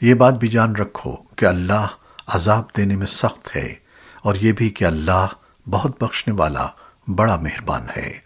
یہ بات بھی جان رکھو کہ اللہ عذاب دینے میں سخت ہے اور یہ بھی کہ اللہ بہت بخشنے والا، بڑا مہربان ہے۔